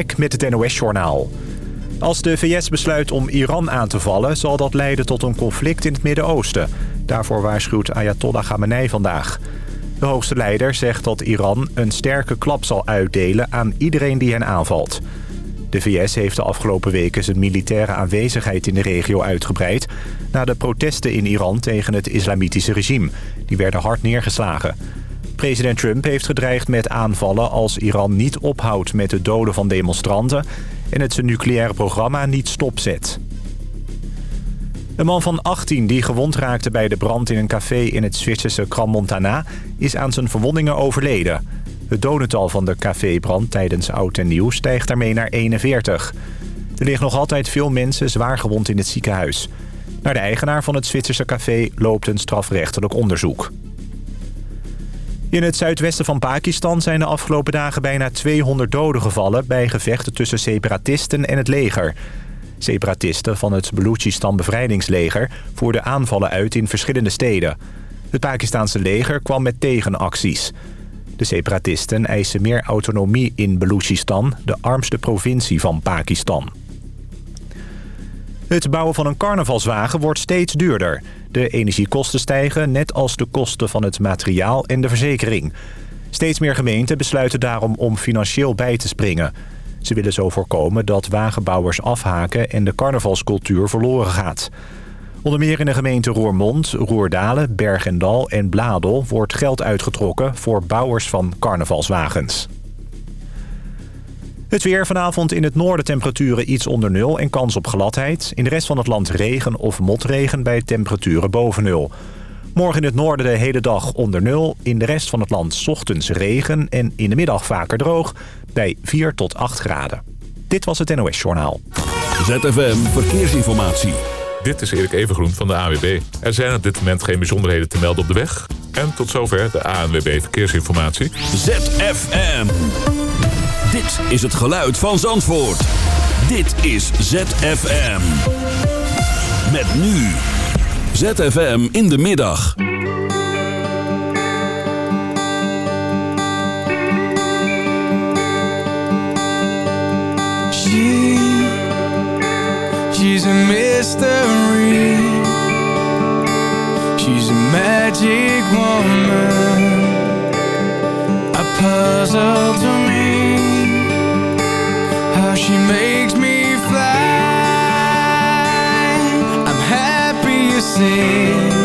Ik met het NOS-journaal. Als de VS besluit om Iran aan te vallen... zal dat leiden tot een conflict in het Midden-Oosten. Daarvoor waarschuwt Ayatollah Khamenei vandaag. De hoogste leider zegt dat Iran een sterke klap zal uitdelen... aan iedereen die hen aanvalt. De VS heeft de afgelopen weken zijn militaire aanwezigheid in de regio uitgebreid... na de protesten in Iran tegen het islamitische regime. Die werden hard neergeslagen... President Trump heeft gedreigd met aanvallen als Iran niet ophoudt met het doden van demonstranten... en het zijn nucleaire programma niet stopzet. Een man van 18 die gewond raakte bij de brand in een café in het Zwitserse Crans-Montana... is aan zijn verwondingen overleden. Het dodental van de cafébrand tijdens Oud en Nieuw stijgt daarmee naar 41. Er liggen nog altijd veel mensen zwaar gewond in het ziekenhuis. Naar de eigenaar van het Zwitserse café loopt een strafrechtelijk onderzoek. In het zuidwesten van Pakistan zijn de afgelopen dagen bijna 200 doden gevallen... bij gevechten tussen separatisten en het leger. Separatisten van het Balochistan bevrijdingsleger voerden aanvallen uit in verschillende steden. Het Pakistanse leger kwam met tegenacties. De separatisten eisen meer autonomie in Balochistan, de armste provincie van Pakistan. Het bouwen van een carnavalswagen wordt steeds duurder. De energiekosten stijgen, net als de kosten van het materiaal en de verzekering. Steeds meer gemeenten besluiten daarom om financieel bij te springen. Ze willen zo voorkomen dat wagenbouwers afhaken en de carnavalscultuur verloren gaat. Onder meer in de gemeenten Roermond, Roerdalen, Bergendal en Bladel... wordt geld uitgetrokken voor bouwers van carnavalswagens. Het weer vanavond in het noorden temperaturen iets onder nul en kans op gladheid. In de rest van het land regen of motregen bij temperaturen boven nul. Morgen in het noorden de hele dag onder nul. In de rest van het land ochtends regen en in de middag vaker droog bij 4 tot 8 graden. Dit was het NOS Journaal. ZFM Verkeersinformatie. Dit is Erik Evengroen van de AWB. Er zijn op dit moment geen bijzonderheden te melden op de weg. En tot zover de ANWB Verkeersinformatie. ZFM. Dit is het geluid van Zandvoort. Dit is ZFM. Met nu. ZFM in de middag. She, she's a mystery. She's a magic woman. A puzzle to me. See.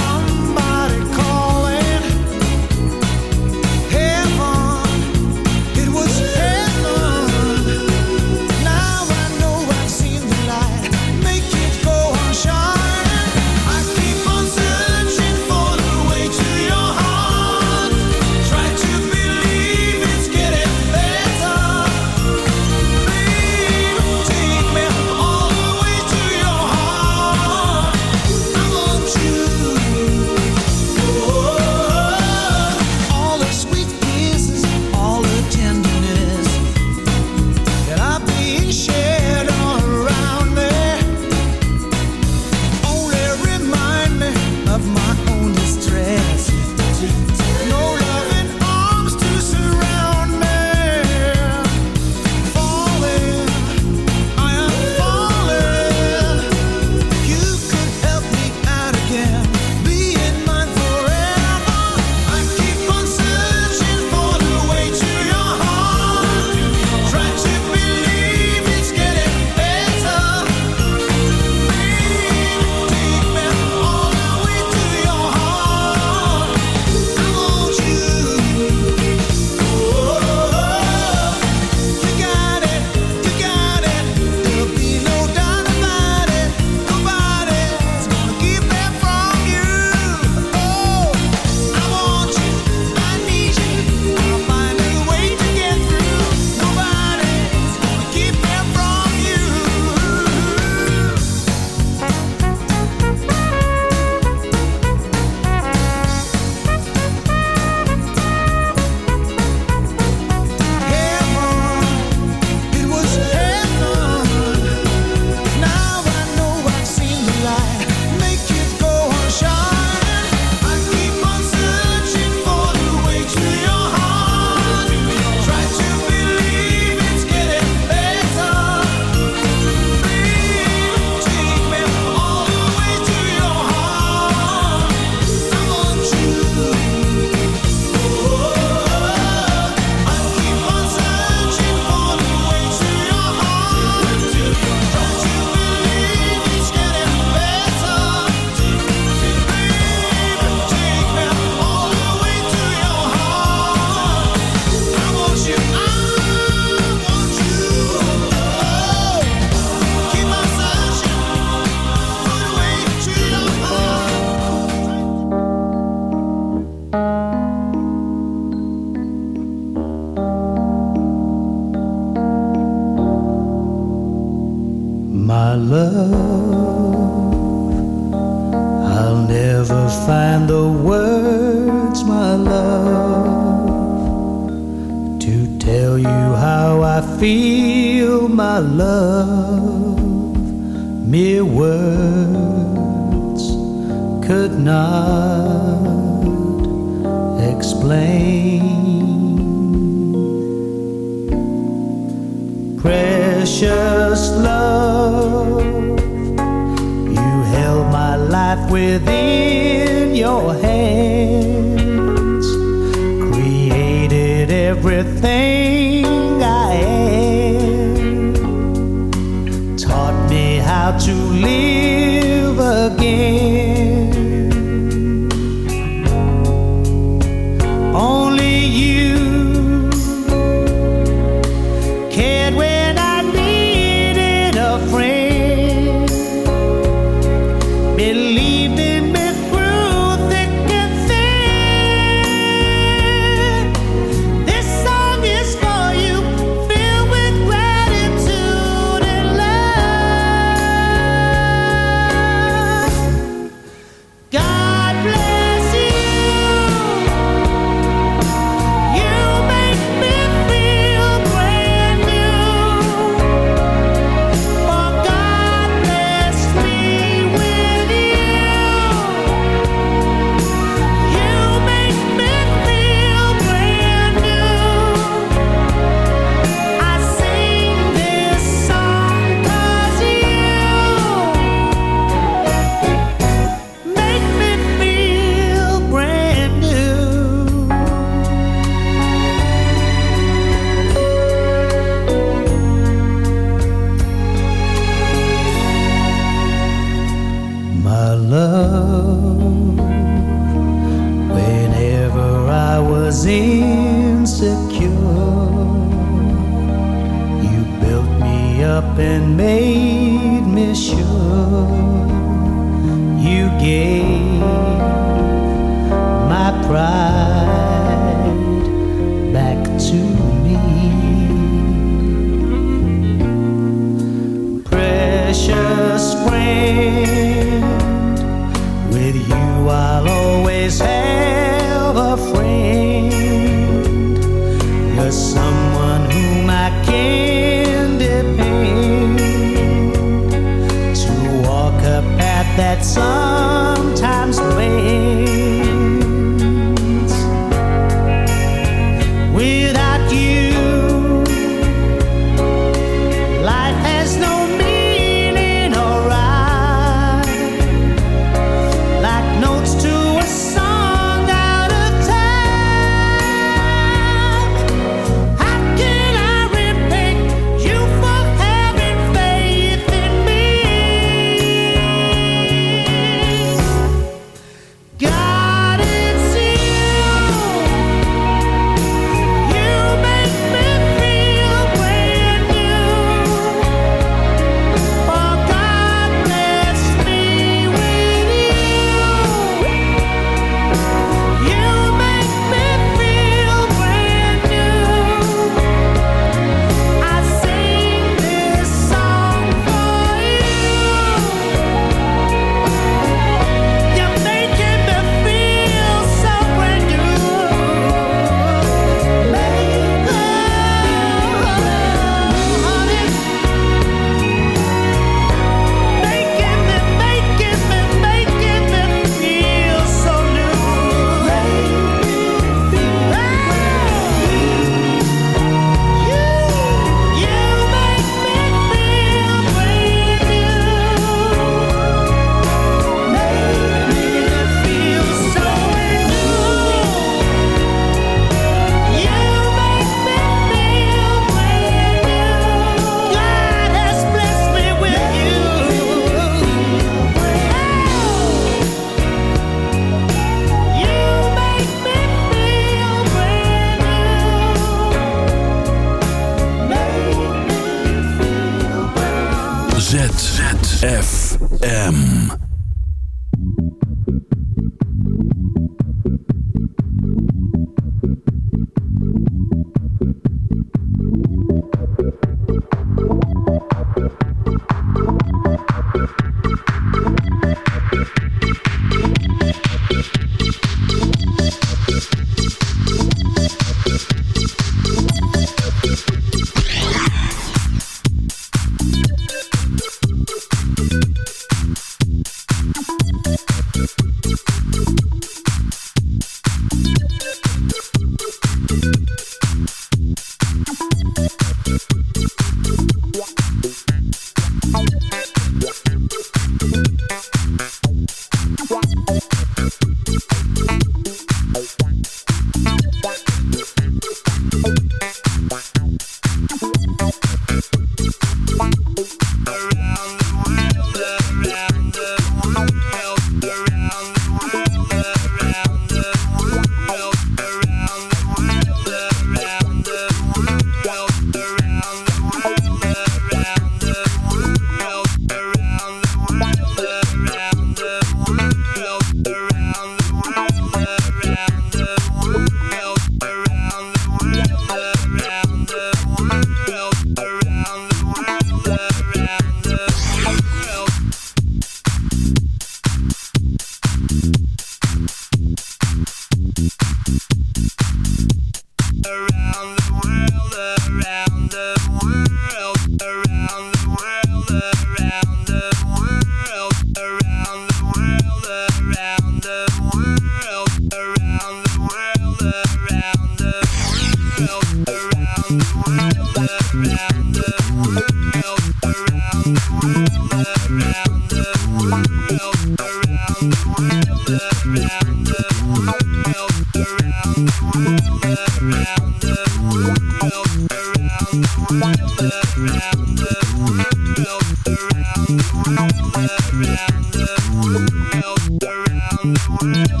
Bye.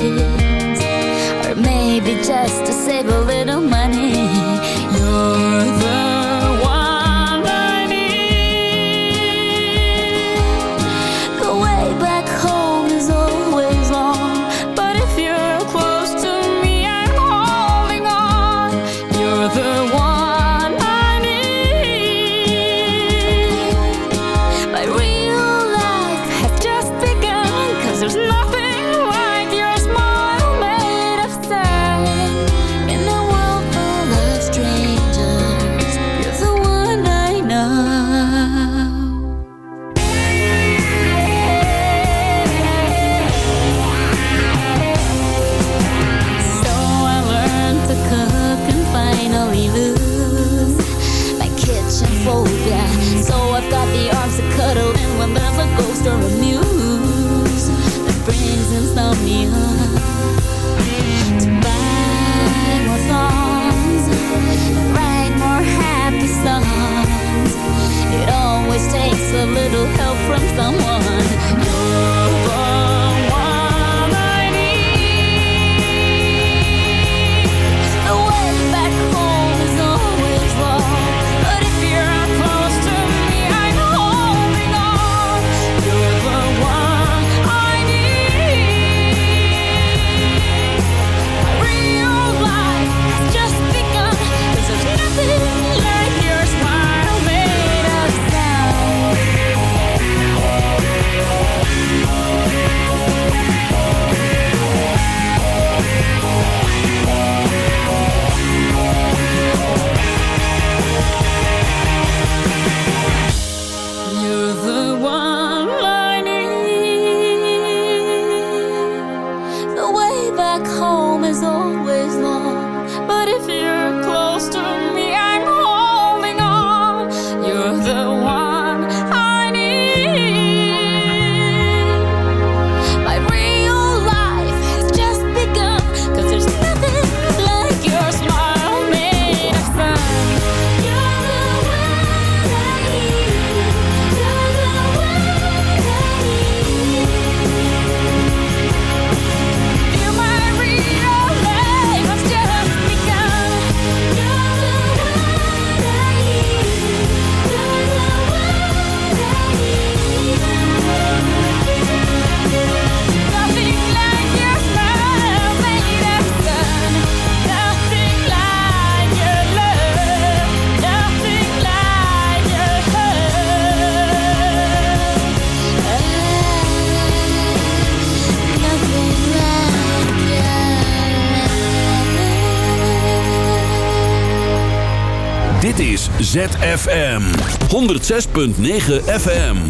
Or maybe just to save a little money. ZFM 106.9 FM.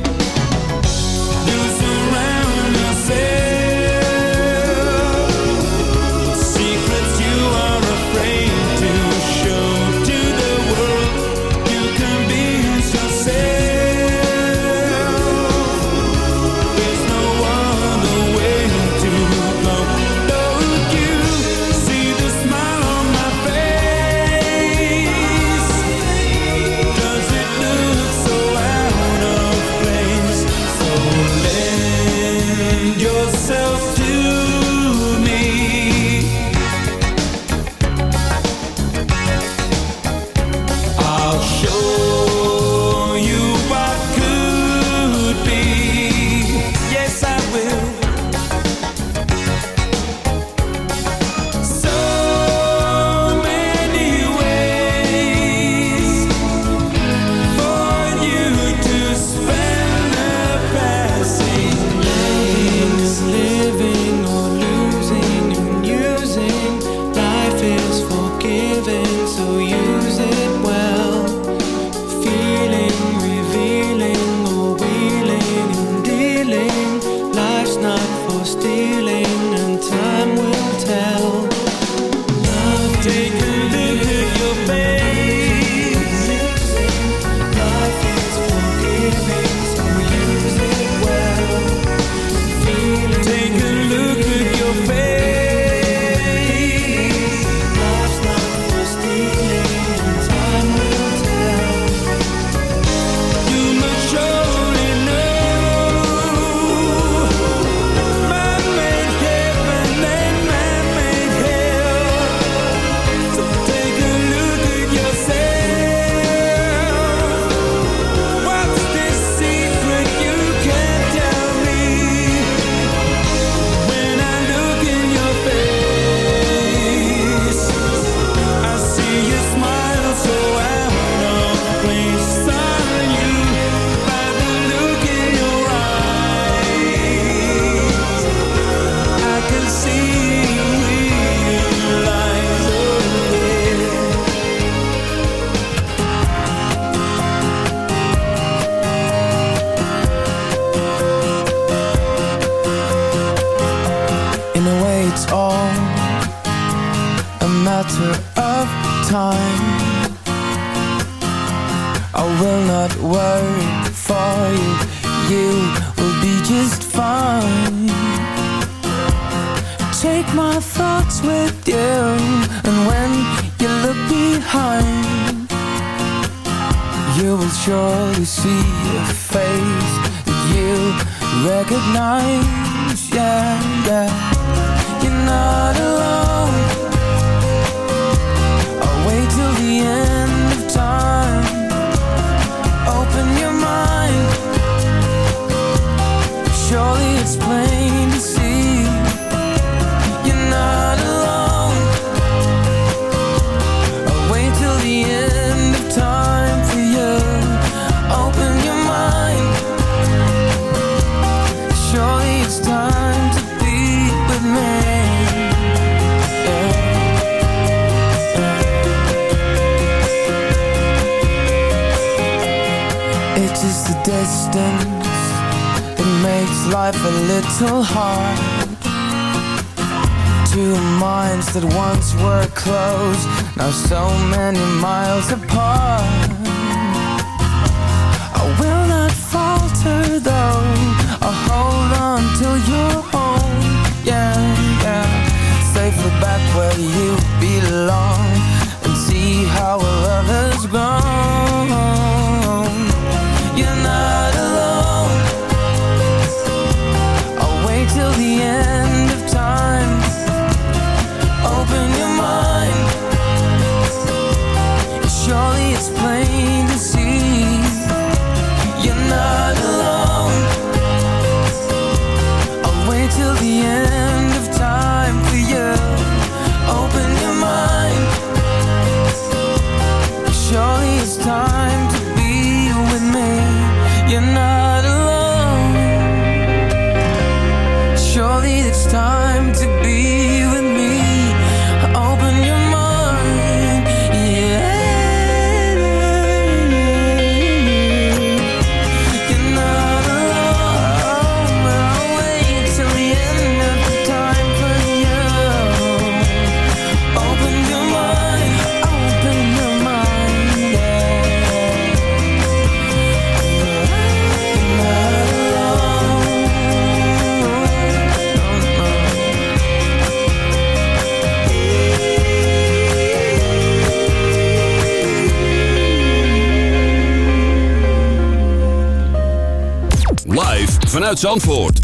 Uit Zandvoort.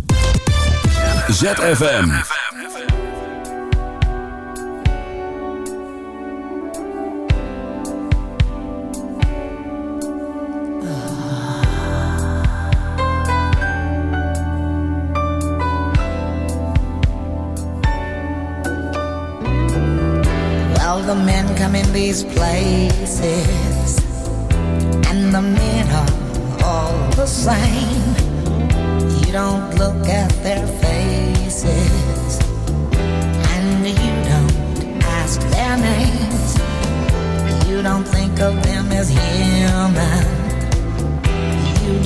ZFM.